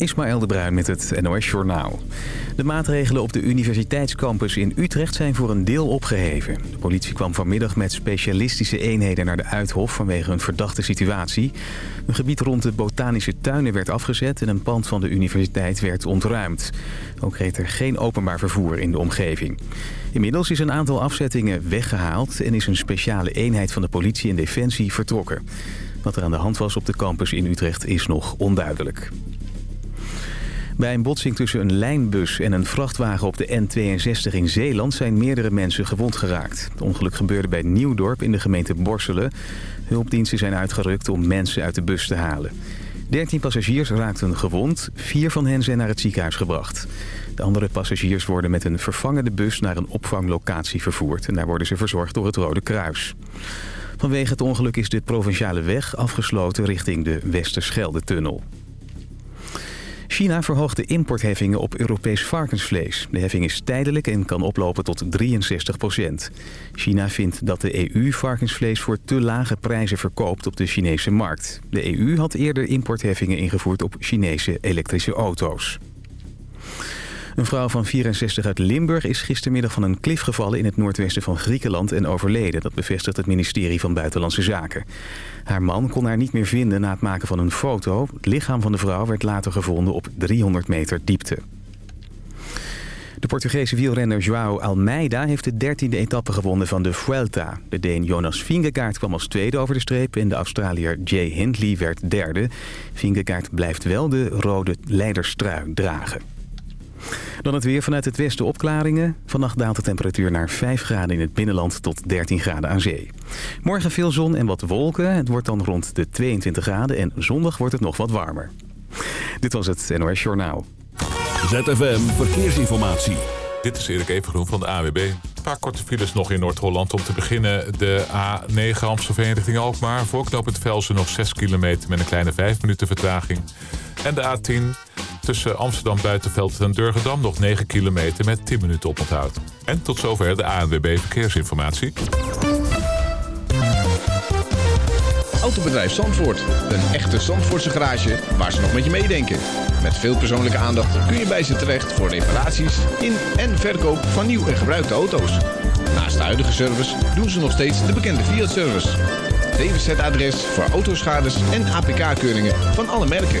Ismaël de Bruin met het NOS Journaal. De maatregelen op de universiteitscampus in Utrecht zijn voor een deel opgeheven. De politie kwam vanmiddag met specialistische eenheden naar de Uithof vanwege een verdachte situatie. Een gebied rond de botanische tuinen werd afgezet en een pand van de universiteit werd ontruimd. Ook reed er geen openbaar vervoer in de omgeving. Inmiddels is een aantal afzettingen weggehaald en is een speciale eenheid van de politie en defensie vertrokken. Wat er aan de hand was op de campus in Utrecht is nog onduidelijk. Bij een botsing tussen een lijnbus en een vrachtwagen op de N62 in Zeeland zijn meerdere mensen gewond geraakt. Het ongeluk gebeurde bij Nieuwdorp in de gemeente Borselen. Hulpdiensten zijn uitgerukt om mensen uit de bus te halen. 13 passagiers raakten gewond, vier van hen zijn naar het ziekenhuis gebracht. De andere passagiers worden met een vervangende bus naar een opvanglocatie vervoerd... en daar worden ze verzorgd door het Rode Kruis. Vanwege het ongeluk is de provinciale weg afgesloten richting de Westerschelde-tunnel. China verhoogt de importheffingen op Europees varkensvlees. De heffing is tijdelijk en kan oplopen tot 63 procent. China vindt dat de EU varkensvlees voor te lage prijzen verkoopt op de Chinese markt. De EU had eerder importheffingen ingevoerd op Chinese elektrische auto's. Een vrouw van 64 uit Limburg is gistermiddag van een klif gevallen in het noordwesten van Griekenland en overleden. Dat bevestigt het ministerie van Buitenlandse Zaken. Haar man kon haar niet meer vinden na het maken van een foto. Het lichaam van de vrouw werd later gevonden op 300 meter diepte. De Portugese wielrenner João Almeida heeft de dertiende etappe gewonnen van de Vuelta. De Deen Jonas Vingegaard kwam als tweede over de streep en de Australiër Jay Hindley werd derde. Vingegaard blijft wel de rode leiderstrui dragen. Dan het weer vanuit het westen opklaringen. Vannacht daalt de temperatuur naar 5 graden in het binnenland tot 13 graden aan zee. Morgen veel zon en wat wolken. Het wordt dan rond de 22 graden en zondag wordt het nog wat warmer. Dit was het NOS Journaal. ZFM Verkeersinformatie. Dit is Erik Evengroen van de AWB. Een paar korte files nog in Noord-Holland. Om te beginnen de A9 Amstelveen richting Alkmaar. Voorknopend Velsen nog 6 kilometer met een kleine 5 minuten vertraging. En de A10 tussen Amsterdam Buitenveld en Durgedam nog 9 kilometer met 10 minuten oponthoud. En tot zover de ANWB Verkeersinformatie. Autobedrijf Zandvoort. Een echte Zandvoortse garage waar ze nog met je meedenken. Met veel persoonlijke aandacht kun je bij ze terecht voor reparaties in en verkoop van nieuw en gebruikte auto's. Naast de huidige service doen ze nog steeds de bekende Fiat-service. DWZ-adres voor autoschades en APK-keuringen van alle merken.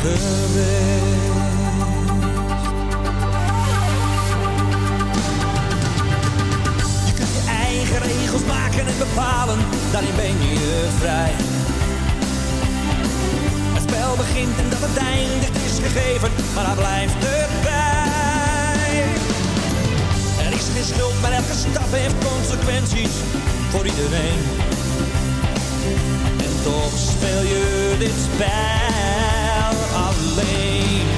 geweest. Je kunt je eigen regels maken en bepalen, daarin ben je vrij. Het spel begint en dat het eindigt is gegeven, maar dat blijft erbij. Er is geen schuld, maar elke stap heeft consequenties voor iedereen. En toch speel je dit spel. lane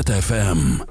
ZFM.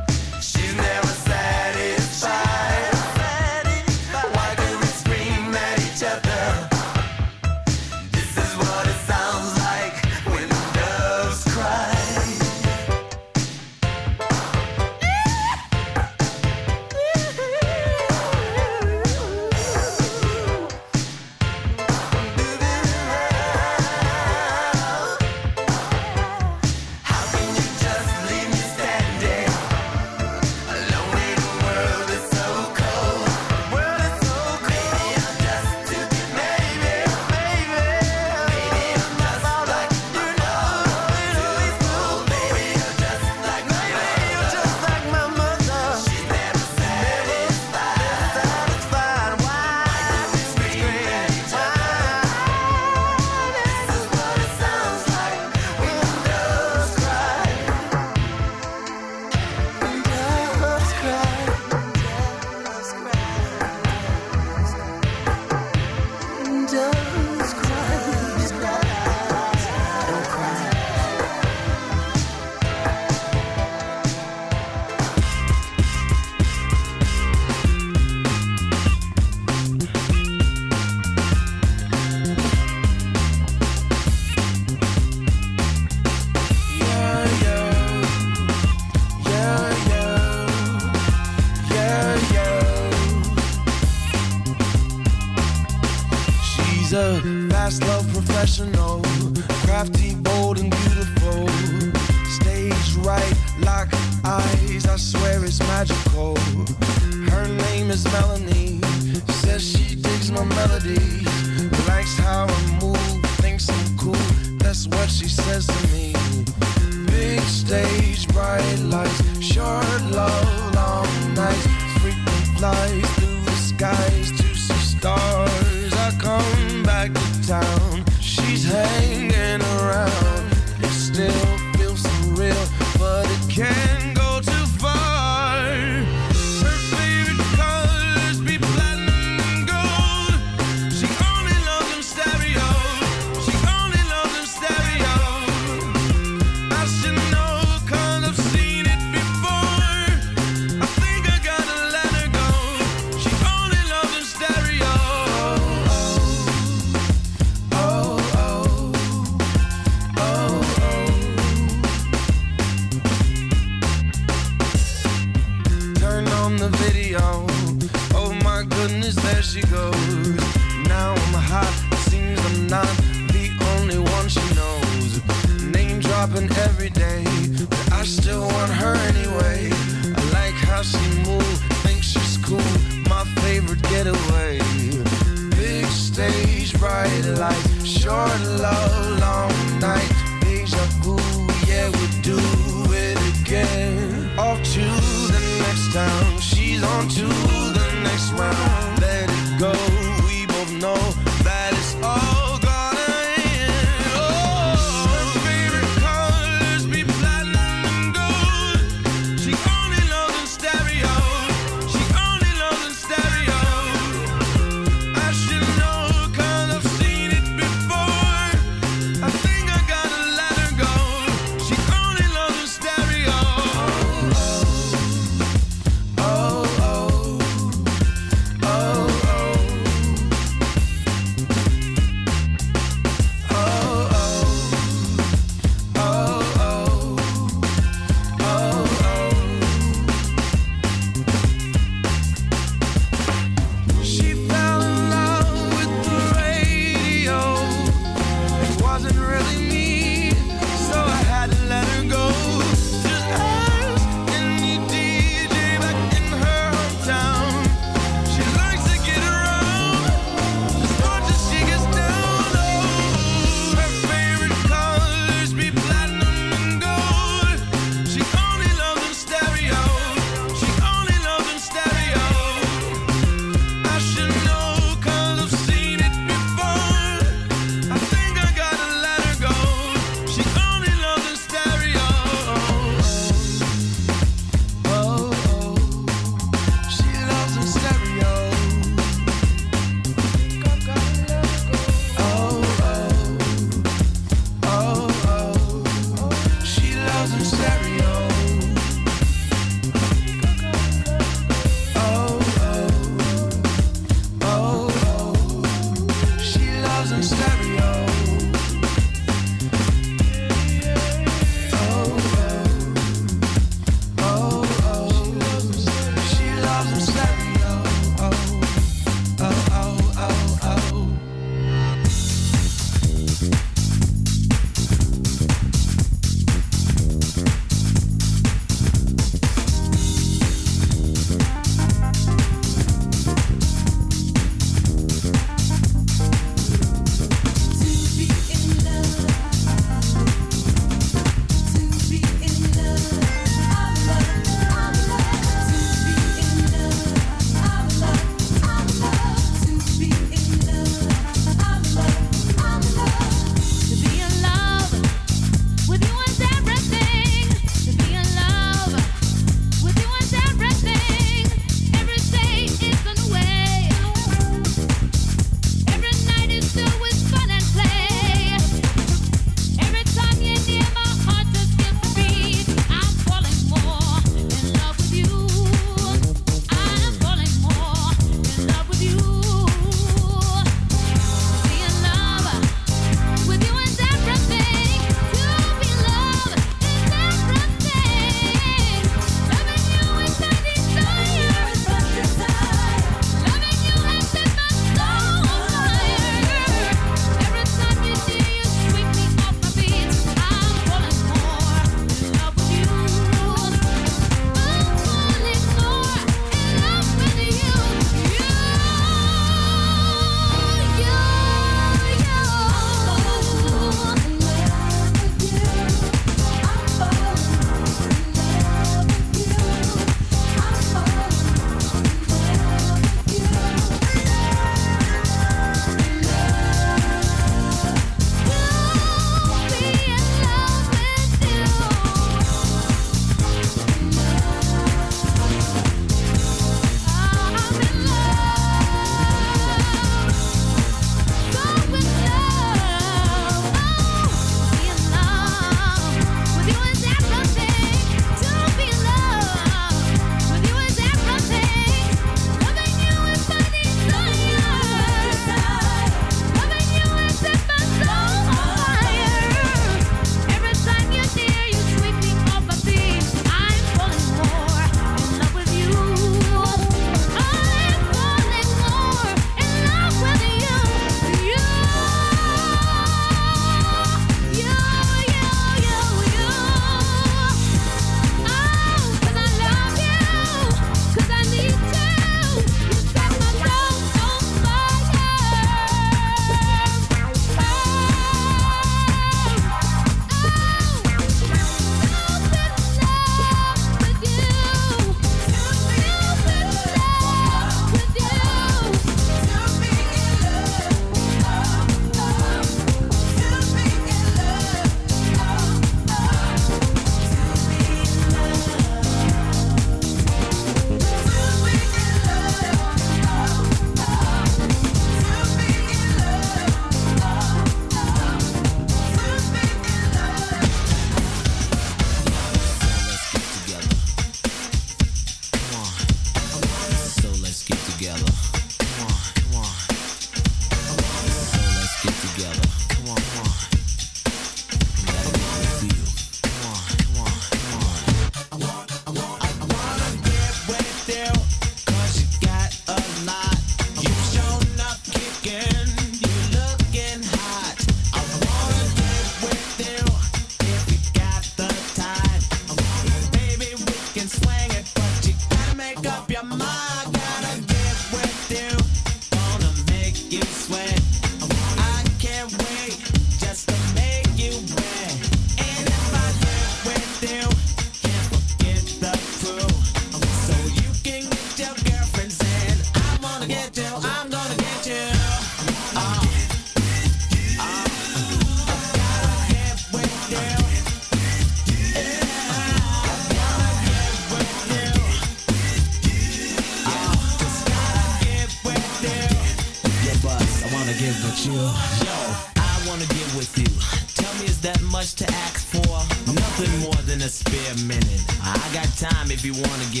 If you wanna get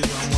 to.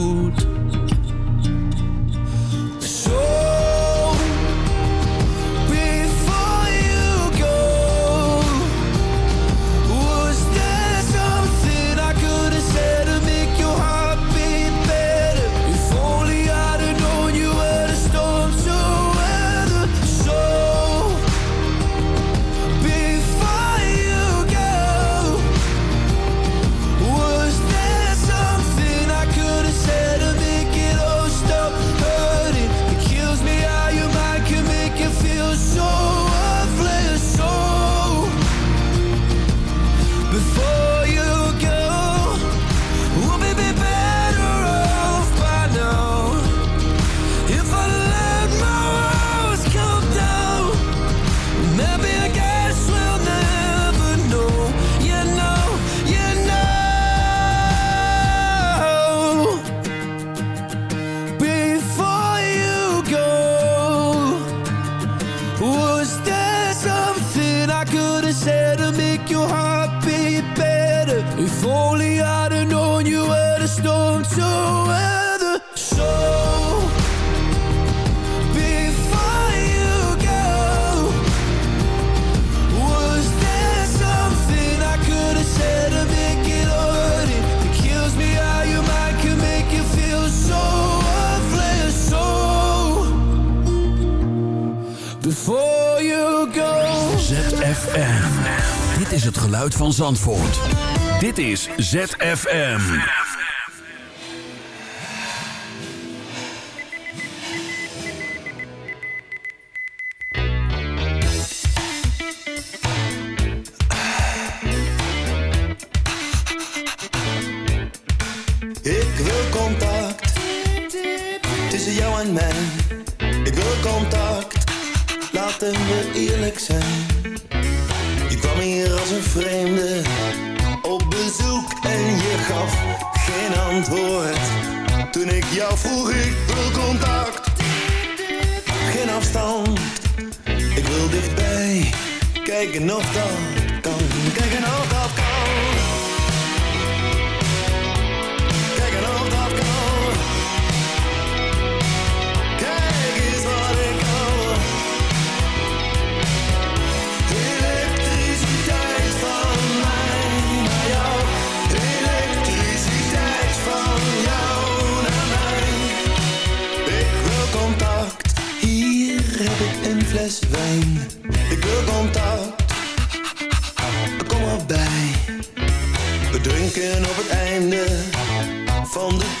Dit is ZFM. Hier als een vreemde op bezoek en je gaf geen antwoord. Toen ik jou vroeg, ik wil contact, geen afstand. Ik wil dichtbij, kijken of dat kan, kijken of dat kan. Ik wil contact. Kom erbij. We drinken op het einde van de